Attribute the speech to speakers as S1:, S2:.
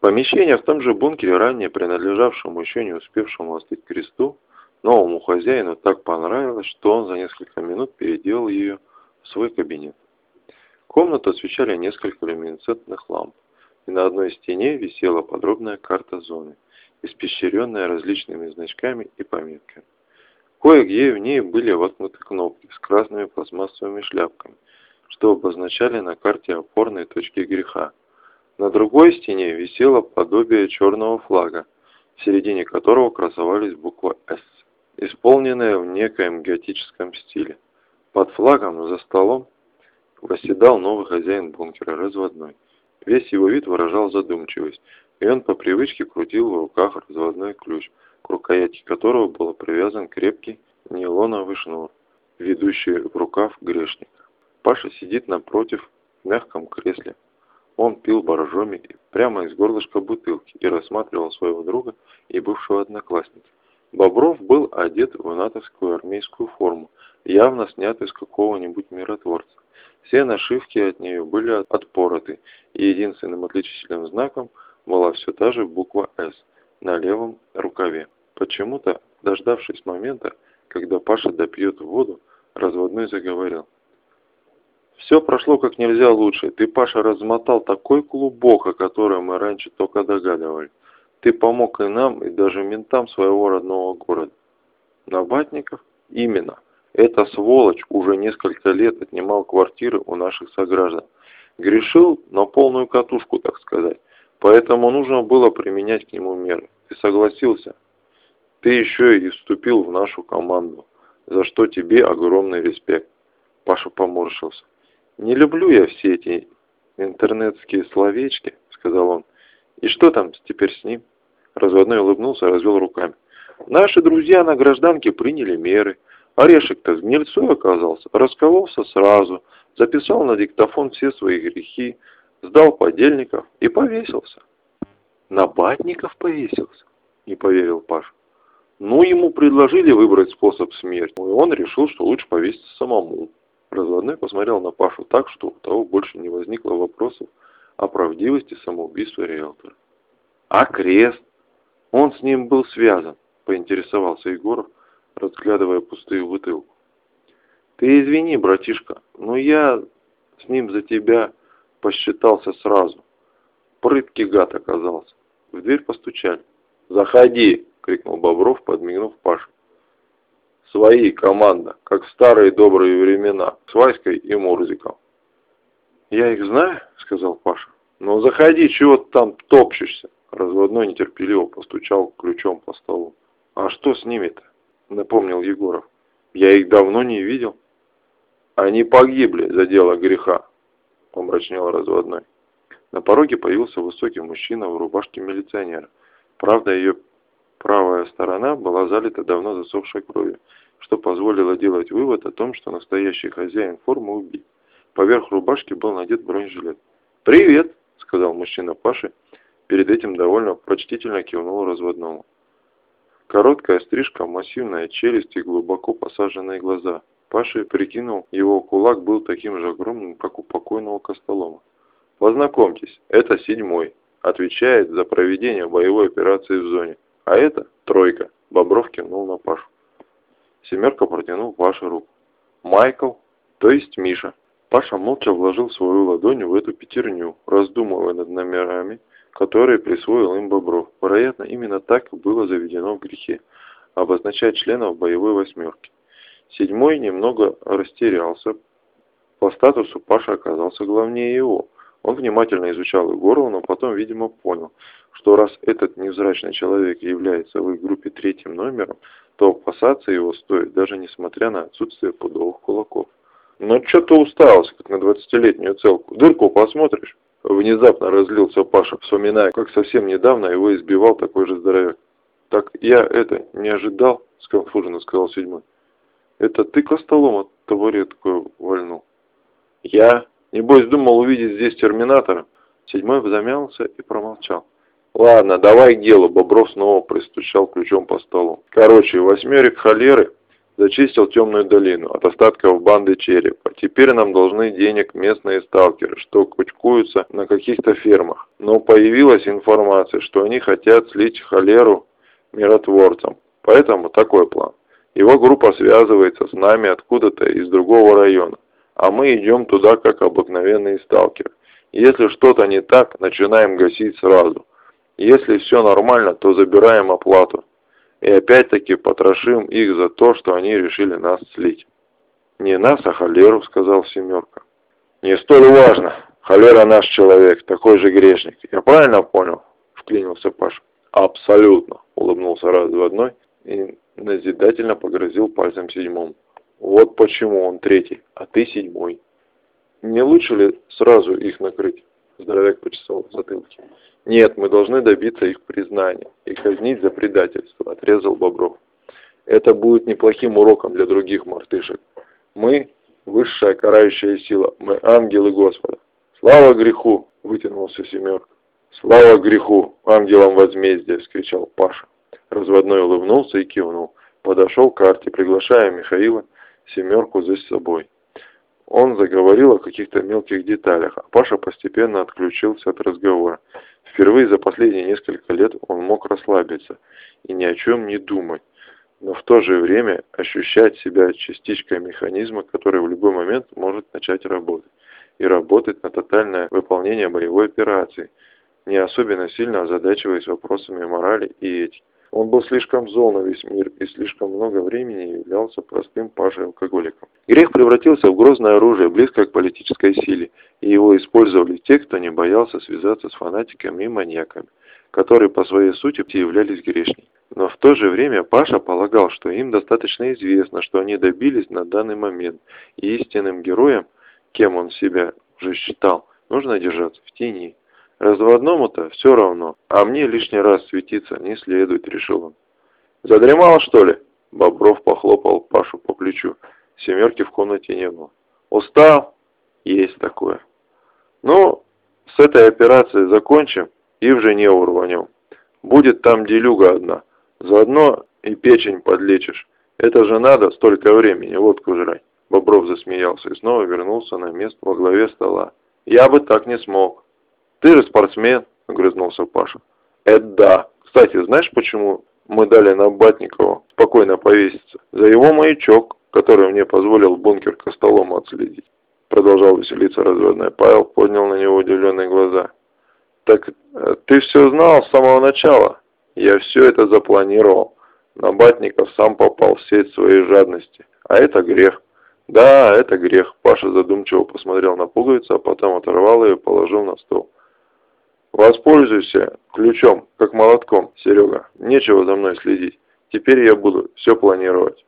S1: Помещение в том же бункере, ранее принадлежавшему еще не успевшему остыть кресту, новому хозяину так понравилось, что он за несколько минут переделал ее в свой кабинет. Комнату освещали несколько люминесцентных ламп, и на одной стене висела подробная карта зоны, испещренная различными значками и пометками. Кое-где в ней были воткнуты кнопки с красными пластмассовыми шляпками, что обозначали на карте опорные точки греха. На другой стене висело подобие черного флага, в середине которого красовались буква «С», исполненная в некоем готическом стиле. Под флагом за столом восседал новый хозяин бункера, разводной. Весь его вид выражал задумчивость, и он по привычке крутил в руках разводной ключ, к рукояти которого был привязан крепкий нейлоновый шнур, ведущий в рукав грешника. Паша сидит напротив в мягком кресле, он пил боржоми прямо из горлышка бутылки и рассматривал своего друга и бывшего одноклассника. Бобров был одет в натовскую армейскую форму, явно снятый из какого-нибудь миротворца. Все нашивки от нее были отпороты, и единственным отличительным знаком была все та же буква «С» на левом рукаве. Почему-то, дождавшись момента, когда Паша допьет воду, разводной заговорил. Все прошло как нельзя лучше. Ты, Паша, размотал такой клубок, о котором мы раньше только догадывались. Ты помог и нам, и даже ментам своего родного города. Набатников? Именно. Эта сволочь уже несколько лет отнимал квартиры у наших сограждан. Грешил на полную катушку, так сказать. Поэтому нужно было применять к нему меры. Ты согласился. Ты еще и вступил в нашу команду, за что тебе огромный респект. Паша поморщился. «Не люблю я все эти интернетские словечки», — сказал он. «И что там теперь с ним?» Разводной улыбнулся развел руками. «Наши друзья на гражданке приняли меры. Орешек-то с гнильцой оказался, раскололся сразу, записал на диктофон все свои грехи, сдал подельников и повесился». «На батников повесился?» — не поверил Паш. «Ну, ему предложили выбрать способ смерти, и он решил, что лучше повеситься самому». Разводной посмотрел на Пашу так, что у того больше не возникло вопросов о правдивости самоубийства риэлтора. «А крест? Он с ним был связан», — поинтересовался Егоров, разглядывая пустую бутылку. «Ты извини, братишка, но я с ним за тебя посчитался сразу. Прыткий гад оказался». В дверь постучали. «Заходи!» — крикнул Бобров, подмигнув Пашу. Свои, команда, как в старые добрые времена, с Васькой и Мурзиком. «Я их знаю», — сказал Паша. «Ну заходи, чего ты там топчешься?» Разводной нетерпеливо постучал ключом по столу. «А что с ними-то?» — напомнил Егоров. «Я их давно не видел». «Они погибли за дело греха», — помрачнел разводной. На пороге появился высокий мужчина в рубашке милиционера. Правда, ее правая сторона была залита давно засохшей кровью что позволило делать вывод о том, что настоящий хозяин формы убит. Поверх рубашки был надет бронежилет. «Привет!» — сказал мужчина Паше. Перед этим довольно почтительно кивнул разводному. Короткая стрижка, массивная челюсть и глубоко посаженные глаза. Паша прикинул, его кулак был таким же огромным, как у покойного Костолома. «Познакомьтесь, это седьмой. Отвечает за проведение боевой операции в зоне. А это тройка». Бобров кивнул на Пашу. Семерка протянул Паше руку. «Майкл, то есть Миша». Паша молча вложил свою ладонь в эту пятерню, раздумывая над номерами, которые присвоил им Бобров. Вероятно, именно так было заведено в грехе – обозначать членов боевой восьмерки. Седьмой немного растерялся. По статусу Паша оказался главнее его. Он внимательно изучал Егорова, но потом, видимо, понял, что раз этот невзрачный человек является в их группе третьим номером, то опасаться его стоит, даже несмотря на отсутствие пудовых кулаков. Но что ты уставился, как на двадцатилетнюю целку? Дырку посмотришь? Внезапно разлился Паша, вспоминая, как совсем недавно его избивал такой же здоровяк. «Так я это, не ожидал?» — сконфуженно сказал седьмой. «Это ты костолом от такое вольнул?» «Я? Небось думал увидеть здесь терминатора?» Седьмой замялся и промолчал. Ладно, давай к делу. Бобров снова пристучал ключом по столу. Короче, восьмерик холеры Зачистил темную долину от остатков банды черепа. Теперь нам должны денег местные сталкеры, что кучкуются на каких-то фермах. Но появилась информация, что они хотят слить холеру миротворцам. Поэтому такой план. Его группа связывается с нами откуда-то из другого района, а мы идем туда как обыкновенные сталкеры. Если что-то не так, начинаем гасить сразу. Если все нормально, то забираем оплату. И опять-таки потрошим их за то, что они решили нас слить. «Не нас, а холеру», — сказал Семерка. «Не столь важно. Холера наш человек, такой же грешник. Я правильно понял?» — вклинился Паша. «Абсолютно», — улыбнулся раз в одной и назидательно погрозил пальцем седьмому. «Вот почему он третий, а ты седьмой. Не лучше ли сразу их накрыть?» Здоровяк почесал в затылке. «Нет, мы должны добиться их признания и казнить за предательство», — отрезал Бобров. «Это будет неплохим уроком для других мартышек. Мы — высшая карающая сила, мы ангелы Господа. Слава греху!» — вытянулся семерка. «Слава греху! Ангелам возмездия!» — вскричал Паша. Разводной улыбнулся и кивнул. Подошел к карте, приглашая Михаила семерку за собой. Он заговорил о каких-то мелких деталях, а Паша постепенно отключился от разговора. Впервые за последние несколько лет он мог расслабиться и ни о чем не думать, но в то же время ощущать себя частичкой механизма, который в любой момент может начать работать. И работать на тотальное выполнение боевой операции, не особенно сильно озадачиваясь вопросами морали и этики. Он был слишком зол на весь мир и слишком много времени являлся простым пажей-алкоголиком. Грех превратился в грозное оружие, близкое к политической силе, и его использовали те, кто не боялся связаться с фанатиками и маньяками, которые по своей сути являлись грешниками. Но в то же время Паша полагал, что им достаточно известно, что они добились на данный момент, и истинным героем, кем он себя уже считал, нужно держаться в тени. Разводному-то все равно, а мне лишний раз светиться не следует, решил он. Задремал, что ли? Бобров похлопал Пашу по плечу. Семерки в комнате не было. Устал? Есть такое. Ну, с этой операцией закончим и в Женеву рванем. Будет там делюга одна. Заодно и печень подлечишь. Это же надо столько времени водку жрать. Бобров засмеялся и снова вернулся на место во главе стола. Я бы так не смог. «Ты же спортсмен», — огрызнулся Паша. «Это да. Кстати, знаешь, почему мы дали на Батникова спокойно повеситься? За его маячок, который мне позволил бункер Костолома отследить». Продолжал веселиться разводной. Павел поднял на него удивленные глаза. «Так э, ты все знал с самого начала?» «Я все это запланировал. Набатников сам попал в сеть своей жадности. А это грех». «Да, это грех», – Паша задумчиво посмотрел на пуговицу, а потом оторвал ее и положил на стол. Воспользуйся ключом, как молотком, Серега. Нечего за мной следить. Теперь я буду все планировать.